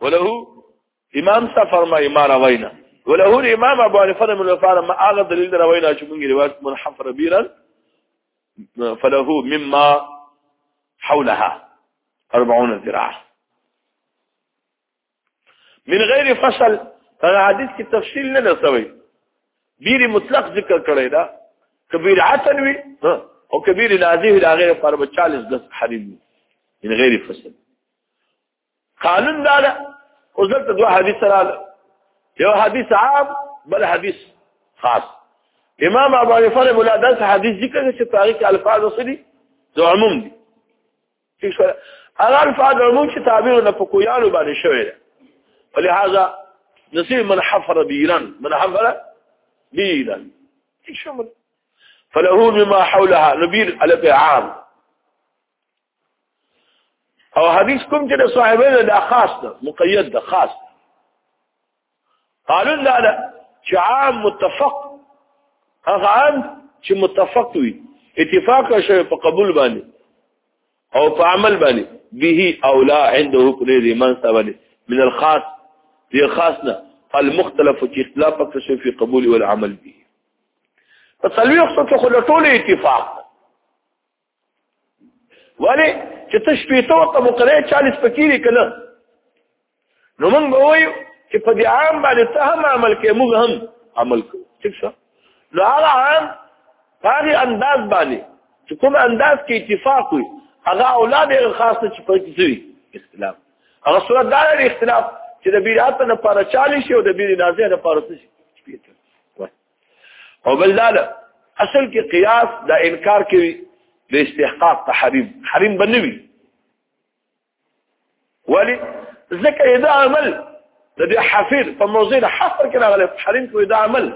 وله امام صاحب فرمایي ما روينا وله الامام ابو حنیفه من لپاره ما هغه دلیل روينا چې موږ روایت من حفر بیرا فله مما حولها 40 ذراع من غیر فصل هغه حدیث کې تفصیل نه لسوي بیر مطلق ذکر کړی دا کبیر عسل وی او کبیر لازم لا غیر پر 40 د حریم من غیر فصل قانون دا ده اوس دلته دوه حدیث راغله یو حدیث عام بل حدیث خاص امام ابو حنیفه رحمه الله داس حدیث ذکر چې تاریخ الفاظ وسدي د عموم دي ٹھیک شو هغه الفاظ عموم چې تعبیر نه فقویانو باندې شوی دی ولهذا نصيب من حفر بيرا من حفر بيرا شمل فله مما حولها نبير على عام او حدیث کوم چې د صحابه د خاص ده مقید ده خاص ده قالوا لا لا چې عام متفق هغه عام چې متفق وي اتفاق شوی په قبول باندې او په عمل باندې به اولا عنده کلی ایمان سره من الخاص دی خاصنا المختلف چې اختلاف پکې شوی په قبول او عمل به په څلوي وخت کې خلټول اتفاق ولی چې ته شپېته ورته مقرره چالیس پکې لري که نه نو موږ به وایو چې په دې عام باندې ته هم عمل کوې موږ هم عمل کوو ټیک شه نو هغه عام په هغې انداز باندې چې کوم انداز کې اتفاق وي هغه اولاد یې خاص نه چې په کې څه وي اختلاف هغه صورت دا لري اختلاف چې د بیرات نه پاره چالیس شي او د بیرې نازې نه پاره څه شي او بل دا اصل کې قیاس دا انکار کوي د استحقاق ته حریم حریم بنوي ولی ځکه دا عمل د دې حفیر په موضوع د حفر کې راغلی حریم کوي دا عمل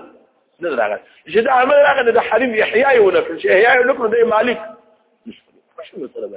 نه راغلی چې دا عمل راغلی د حریم احیاء ونکړي چې احیاء ونکړي د مالک مش مطلب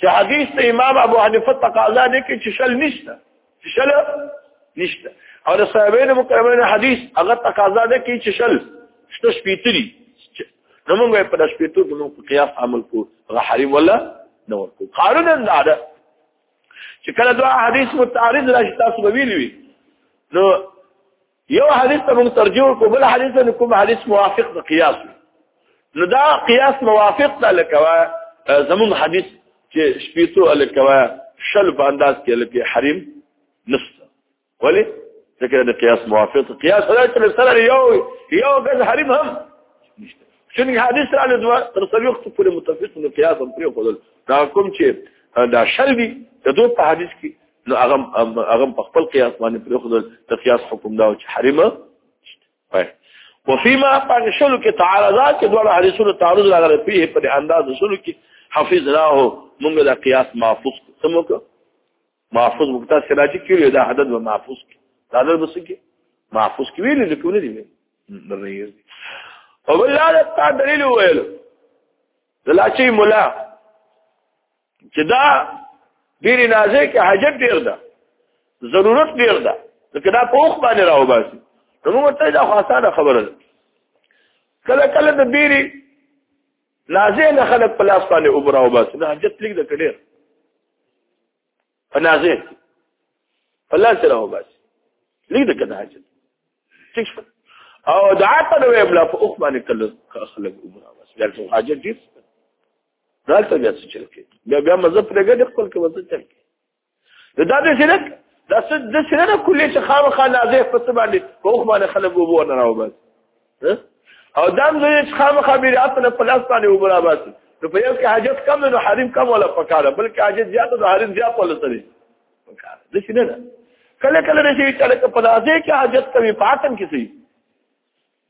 چې حدیث ته امام ابو حنیفه تقاضا نه کوي چې شل نشته چې شل نشته او د صحابین مکرمین حدیث هغه تقاضا نه کوي چې شل شته شپېتري نو موږ په داس پیتو د نو قیاس عمل کو غحری ولا نو کو قانون دا ده چې کله دا حدیث متعارض راشي تاسو به ویلوي نو یو حدیث ته موږ ترجیح کو بل حدیث ته کوم حدیث موافق د قیاس نو دا قیاس موافق ده لکوا زمون حدیث چې شپیتو لکوا شل په انداز کې لکه حریم نشته ولی ذکر د قیاس موافق قیاس دا چې سره یو یو غز حریم هم نشته څنګه حدیث را لدوا تر سلوخ په متفق نو قیاس هم پرې خدل دا کوم چې دا شل دي د دوه په حدیث کې نو هغه هغه په خپل قیاس باندې پر خود د قیاس حکم دا چې حرمه وای وفيما پنشلو کې تعارضات کې دوه حدیثونو تعارض راغلي په پر انداز شلو کې حافظ راه موږ د قیاس محفوظ سمو کو محفوظ مقتا سراجی کې دا عدد و محفوظ کې دا عدد بس کې محفوظ کې ویل لیکو نه دی ویل او بل دا دلیل ویل دلا چې مولا چې دا ډیر نازې کې حاجت ډیر ده ضرورت ډیر ده ځکه دا په وخ باندې راو باسي نو موږ ته دا خاصه خبره ده کله کله د بیري نازې نه خلک په لاس باندې وبراو باسي نه حاجت لیک ده کډیر په نازې په لاس راو باسي لیک ده کډه حاجت ٹھیک شو او دعا ته ویبلا په وخ باندې کله خلک وبراو باسي دا حاجت ډیر دا څه بیا څه چل کې بیا بیا مزه پرګه د خپل کې وځي چل کې دا د شرک دا څه د شرک کولې چې خامہ خانه ازه په څه باندې کوخ باندې خلک وبو نه راو بس او دا موږ چې خامہ خبره خپل په لاس باندې وبو را بس نو په یو کې حاجت کم نو حریم کم ولا پکاره بلکې حاجت زیات او حریم زیات ولا سره پکاره د شي نه کله کله د شي چې په ازه کې حاجت کوي پاتم کې سي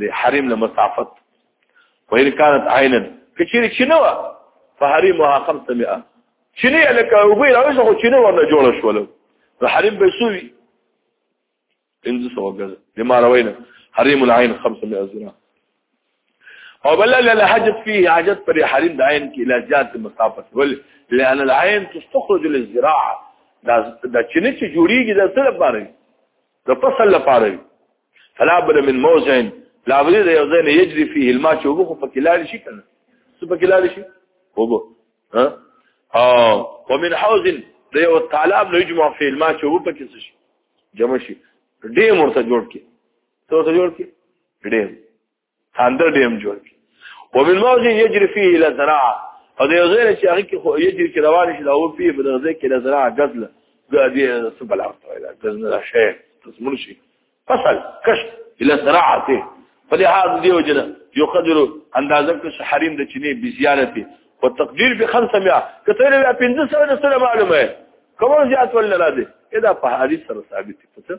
د حریم له مسافت وإن كانت عينا کچیر چنو فحريمها 500 چنی لکه وبې راوځه خو چنو ورنه جوړ شول نو حریم به سوي 500 غزه لما روينا حريم العين 500 ذراع او بل لا حاجت فيه حاجت پر حريم د عين کې لا زیات مسافت ول لأن العين تستخرج للزراعه دا چې نه چې جوړیږي د څه لپاره د فصل لپاره وي فلا بد من موضع لا بد د یو ځای نه یجري فيه الماء چې وبخو په کې لاړ شي کنه څه په کې لاړ شي وبو ها او ومن حوض د یو طالب نه یجمع فيه الماء چې وبو په کې شي جمع شي ډیم ورته جوړ کې څه ورته جوړ کې ډیم تاندر ډیم جوړ کی ومن موضع يجري فيه الى زراعه او د یو ځای چې هغه کې خو یجري چې روان شي دا و پیه په دغه ځای کې د زراعه غزله غادي څه بلا وایي دا غزله شي تسمون شي فصل کش الى زراعته فلهذا دي وجنه يقدر اندازه کې حریم د چینه بزیارته او تقدیر به 500 کته له 1500 سره معلومه کوم زیات ولا را دي دا په حدیث سره ثابت دي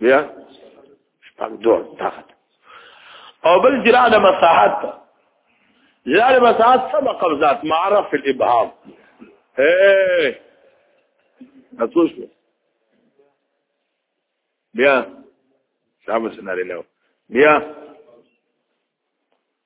بیا شپږ دوه تحت او بل جرا د مساحت جرا د مساحت سبع قبضات معرف في الابهام ايه هتوش بیا شامل سناري له بیا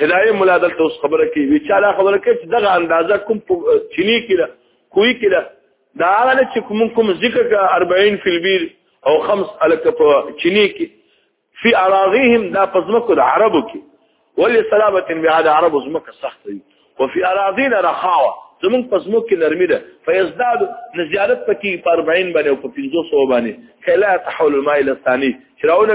هدايه مولا دلته اوس خبره کوي وی چا دا خبره کوي چې دغه اندازه کوم چيني کړه کوی کړه دا هغه چې کوم کوم ذکر کا 40 فی البیر او خمس الک په چيني کې فی اراضیهم دا پزمکو د عربو کې ولی سلامت بیا د عربو زمکه سخت وي او فی اراضینا رخاوه زمون پزمو کې نرمي ده فیزداد نزیادت پکې په 40 باندې او په 500 باندې کله تحول الماء الى الثاني شراونه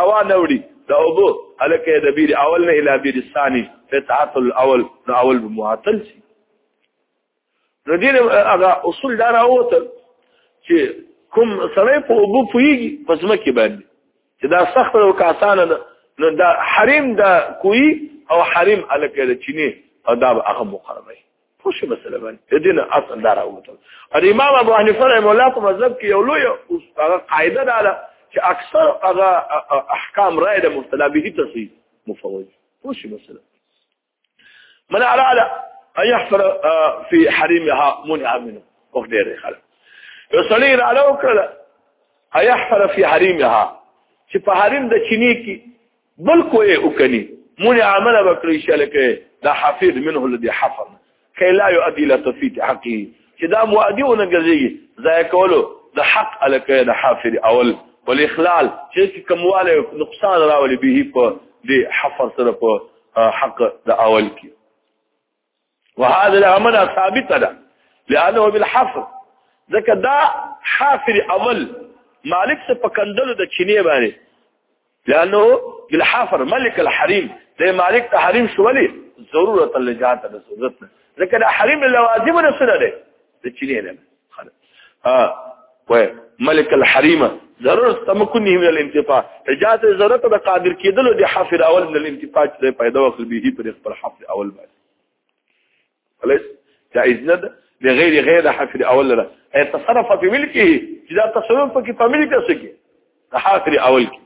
روان وړي دا اوبو الکه د بیر اول نه اله بیر ثانی فتحات الاول نو اول معطل شي نو دې هغه اصول دا راوته چې کوم سره په اوبو پویږي پس مکه باندې چې دا سخت او کاسانه ده نو دا حریم دا کوی او حریم الکه د چینه او دا هغه مقربه خوشي مسله باندې د دین اصل دار او مطلب ان امام ابو حنیفه رحم الله په مذهب کې یو لوی هغه قاعده ده چې اکثر هغه احکام رائے د مبتلا به تصحیح مفوض خوشي مسله من اراد ان يحفر في حريمها منع منه وقت ډیر خلک یو سړی را لو کړ ايحفر في حريمها چې په حریم د چینی کې بل کوې وکني مونږ عمل وکړي چې لکه دا حفيظ منه الذي حفظ کي لا يؤدي الى تفيت حقي چې دا مؤدي ونګزي ځای کولو د حق الکه د حافظ اول والاخلال چې کومواله نقصان راولي به په دې حفر سره په حق د اول کې وهذا العمل ثابت ده لانه بالحفر ځکه دا حافر عمل مالک څه پکندلو د چینه باندې لانه بالحفر ملک الحريم د مالک ته حریم شولې ضرورت لجات د ضرورت ځکه دا حریم لوازم نه سره ده د چيني علم ها وای ملک الحريمه ضرورت تمکنه من الانتفاع اجازه ضرورت د قادر کېدل د حفر اول من الانتفاع چې پیدا وکړي به پر خپل حفر اول باندې خلاص جائز نه ده لغیر غیر حفر اول را اي تصرف في ملکه چې دا تصرف په کې په ملک څه کې د حفر اول کې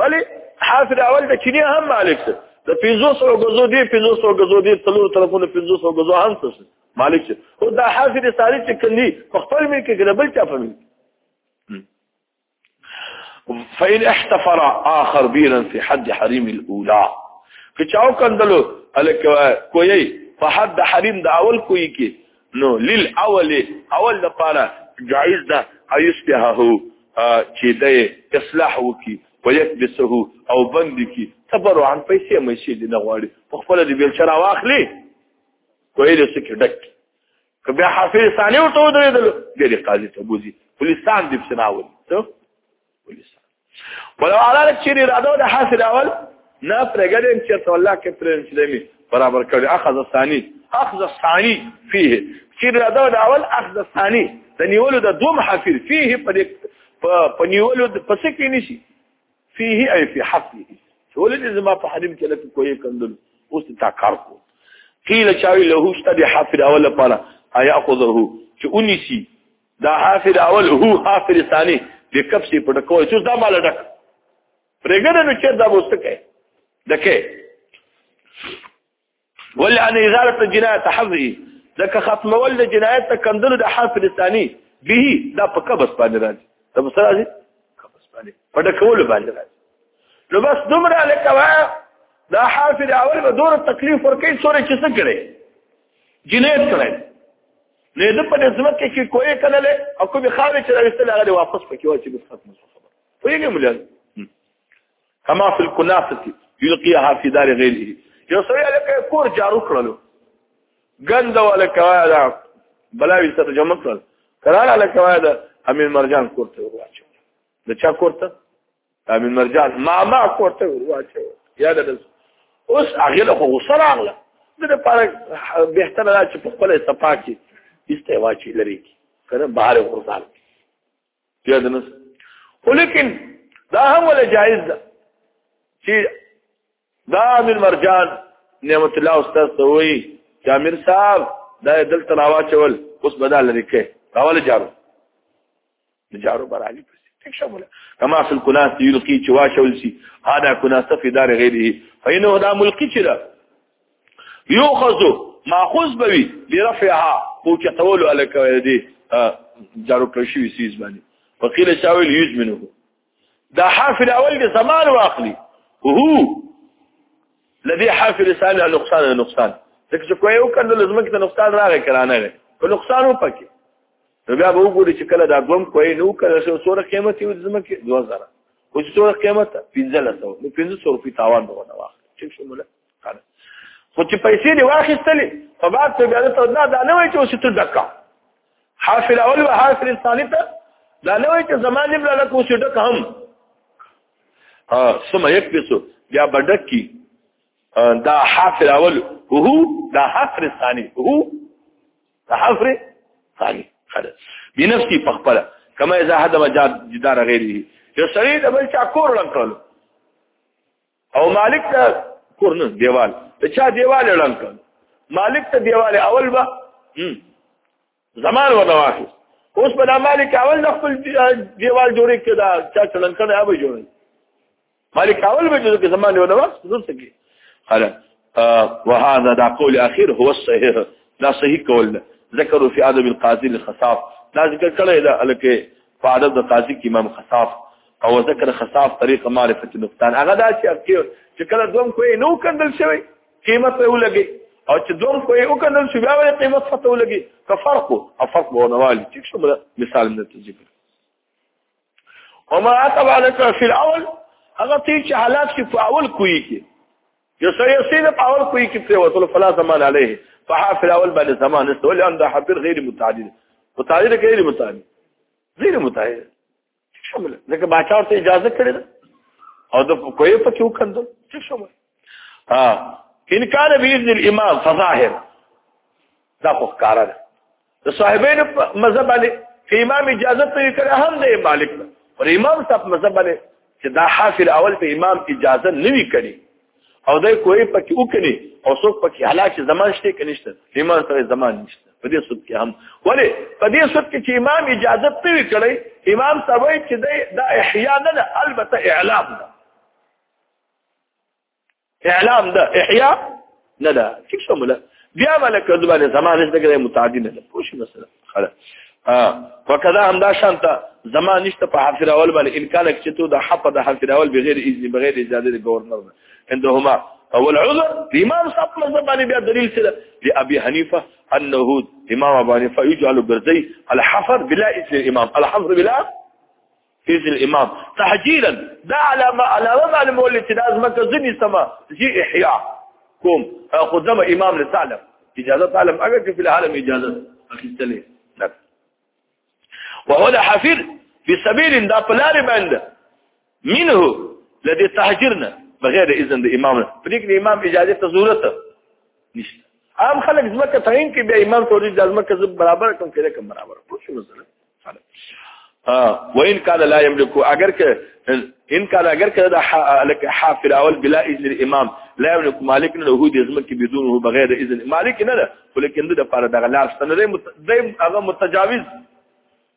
ولی حفر اول د چيني هم مالک څه د 500 غزو دي 500 غزو دي تلور طرفونه 500 غزو هم څه مالک او دا حافظ ساری چې کلی په خپل ملک کې بل چا په ملک فإن احتفر آخر بيرا في حد حريم الأولى فچاو کندلو الک کوی په حد حریم د اول کوی کې نو لیل اول اول د پاره جایز ده ایسبهه چې د اصلاح وکي ويكبسه او بند کی تبرعا پیسې مې شي نه غواړي په خپل دې بل چر واخلي کویل څه کې ډک که بیا حافظ ثاني ورته ودرېدل بیا دې قاضي ته بوزي پولیسان دې پسې ناول ته پولیسان ولو علاله چې اراده د حاصل اول نه پرګدم چې ته الله کې پرنس دمي برابر کړي اخذ ثاني اخذ ثاني فيه چې اراده د اول اخذ ثاني د نیولو د دوم حافظ فيه په په نیولو د پسې کې نشي فيه اي في حفله ټول دې زما په حریم کې لکه کوی کندل اوس تا کار کو قیل چاوی له شته د حافظ اول لپاره ایا خذه چې اونیسی دا حافظ اول هو حافظ ثانی د کپ سي په ټکو چې دا مال ډک پرګره نو چې دا وسته کې دکې ولعن ازاله الجنايه حفظه ځکه ختمول د جنایت ته کندلو د حافظ ثاني به دا په قبض باندې راځي دا په سره راځي قبض باندې په ډکول باندې راځي نو بس دومره لکه وا دا حافظ اول به دور تکلیف ورکړي سورې چې څه کړي جنایت کړي نه د په نظم کې چې کوی کنه له او کوم خاوي چې راستل هغه واپس پکې واچي بس ختم شو خبر ویګم لاله کما فی الکناسه یلقیها فی دار غیره یو سړی لکه کور جارو کړلو ګند ولا کوایا دا بلاوی سره جمع کړل کراله لکه وایا دا امین مرجان کوته ورواچو د چا کوته امین مرجان ماما کوته ورواچو یاد ده اوس هغه له غوسه راغله د لپاره به تر چې په خپل صفاکي استواچی لري کنه بهر غوسه یاد نه ولیکن دا هم ولا جایز ده چې دا امیر مرجان نعمت الله استاد ته وایي چې امیر صاحب دا دلته راواچول اوس بدل لري کې راول جارو جارو برالي پس شامل کما اصل کناس یلقي چې واشول شي هدا کناس فی دار غیره فینه دا ملقی چې دا یوخذو ماخوذ بوي لرفعها او چتول الک دي جارو کشوي سیز باندې وقيل شاول يجمنه دا حافل اول دي زمان واخلي وهو لدي حافل ثاني نقصان نقصان ځکه چې کوی وکړ نو لازم کې نقصان راغی کرانه غي په نقصان وپکې نو بیا به وګوري چې کله دا دوم کوی نو کله شو سوره قیمت یو ځم کې 2000 او سوره قیمت 1500 نو 1500 روپی تاوان به ونه واخلي ټیک شو مولا خو چې پیسې دی واخیستلې په بعد ته بیا ته نه دا نه وای چې اوس ته دکا حافل اول و حافل ثاني ته دا نه وای چې زمانه بل لکه اوس ډک هم ها سم یک پیسو بیا بډک کی دا حافل اول هو دا حافل ثاني هو دا حافل ثاني خلاص بنفسي پخپله کما اذا هدم جدار غیره یو سړی د بل چا کور لنکړلو او مالک ته کورنه دیوال ته چا دیوال لړم کړ مالک ته دیوال اول با زمان ودا واخی اوس په مالک اول د خپل دیوال جوړې کړه چا چلن کړه هغه جوړې مالک اول به جوړې زمان ودا واخ زور سکی خلا وهذا دا قول اخير هو الصحيح لا صحيح قول ذكروا في ادب القاضي الخصاف دا ذکر کړی دا الکه په ادب د قاضي کې امام خصاف او ذکر خصاف طریق معرفت نقطان هغه دا چې چې کله دوم کوی نو کندل شوی قیمت یې ولګي او چې دوم کوی او کندل شوی بیا ولې قیمت څه ولګي که فرق او فرق به نوالي چې شو مثال نه تجيب وما عتب عليك في الاول هغه تی چې حالات کې په اول کوی کې یو سړی سید په اول کوی کې په وصول فلا زمان عليه فحافل اول بل زمان استول ان ده حبر غیر متعدد متعدد غیر متعدد غیر متعدد څه شامل ځکه باچا ورته اجازه کړې ده او د کوی په کې وکندل څه شامل ها ان کان باذن الامام فظاهر دا خو ښکارا ده د صاحبین مذهب باندې چې امام اجازه ته کړه هم دی مالک پر امام صاحب مذهب باندې چې دا حاصل اول په امام اجازه نه وی کړي او دای کوی پکې وکړي او څوک پکې هلاک زمان شته کنيشته ایمان سره زمان نشته په دې صورت کې هم ولی په دې صورت کې چې امام اجازه پوي کړي امام سوي چې دا احیا نه ده البته اعلام ده اعلام ده احیا نه ده څه شموله بیا ملک ځبانه زمان نشته کړي متعدی نه ده پوښي مثلا ها فکذا هم دا شانت زما نشته په حافظ اول باندې ان کان چې ته د حق د حافظ اول بغیر اذن بغیر اجازه د گورنر نه عندهما اول عذر امام صاحب مذهب باندې بیا دلیل سره دی ابي حنیفه انه امام ابو حنیفه یجعل برزي الحفر بلا اذن امام الحفر بلا اذ الامام تحجيرا دا علامه علامه معلومه چې دا زمکه ځنی سما جی احیا کوم خدام امام لتعلم اجازه تعلم اگر چې په العالم اجازه اخیستلې نه وهو دا حفر في سبيل دا پلار باندې منه لدي تحجرنا بغیر اذن د امام په دې کې امام اجازه ته ضرورت نشته عام خلک زمکه تعین کې به امام توري د زمکه برابر کوم کې کوم برابر پوښتنه وان كان لا يملك اگر که ان كان اگر که دا لك حافل اول بلا اذن الامام لا يملك مالك نه هو دې زمکه بدونه بغیر اذن مالک نه ده ولیکن د لپاره دغه لاس نه دی هغه متجاوز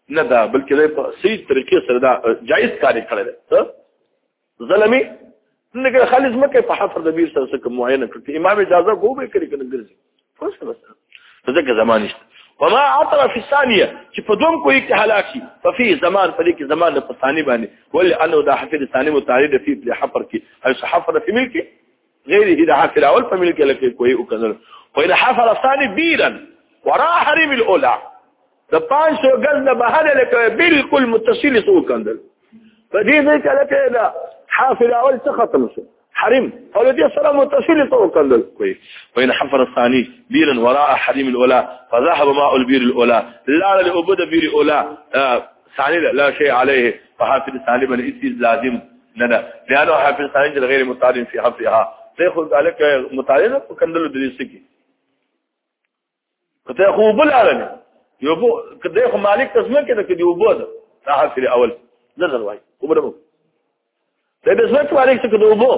نه ده بلکې د سید طریقې سره دا جایز کاری کړی ده زلمی څنګه خالص مکه په حفر د بیر سره کوم معاینه کړ امام اجازه کو به کړی کنه ګرځي خوښه بس ځکه زمان نشته وما عطر في الثانيه چې په دوم کوی کې هلاکی ففي زمان په دې کې زمان په ثاني باندې ول انه دا حفر ثاني متعرض فی په حفر کې هي حفر فی ملکی غيره د حاصل اول په ملک لکه کوي او کنه خو ان حصل الثاني بيرا ورا حريم الاولى د 500 غز نه بهر لکه بالکل متصل سو کندل په دې نه کله کې دا حاصل اول څه ختم شو حرم او دې سره متصل سو کندل کوي وين حفر الثاني بيرا وراء حريم الاولى فذهب ماء البير الاولى لا لابد بير الاولى ثاني لا شيء عليه فحافظ ثاني بل اسم لازم نه نه لانه حافظ ثاني غیر متعارف فی حفظها ته خو ذلک متعارف په کندلو د دې سکی کته خو بل عالم یو بو کده خو مالک تسمه کده کدی وبو ده حافظ اول نظر وای وبرمو دا د ځمکې مالک څه د اوبو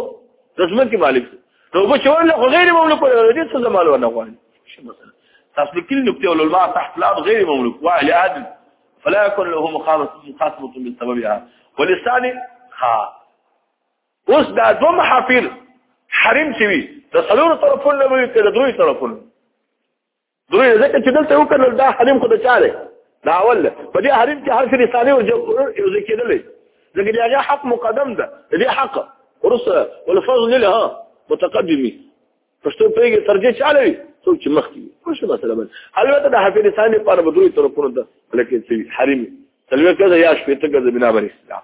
د ځمکې مالک نو اوبه چې ورله خو غیر مملوک ورله دې څه زمال ونه غواړي شي مثلا تاسو لیکل نکته ول الماء تحت الارض غیر مملوک واهل عدل فلا يكون له مخالفه مخاصمه بسببها ولسان ها اوس دا دو محافل حریم شوی د څلور طرفونو به د دوی طرفونو دوی ځکه چې دلته وکړل دا حریم خو د چاره دا اول په دې حریم کې هر څه رسالې او یو ځکه کېدلې ځکه دا هغه حق مقدم ده دې حق ورسره والفضل لها متقدمي پښتو پیګه ترجیح چاله وي څوک چې مخ کې خو څه مثلا بل البته د حافظ لسان لپاره به دوی طرفونو ده لکه چې حریم تلوي کړه یا شپې ته د بنا بر اسلام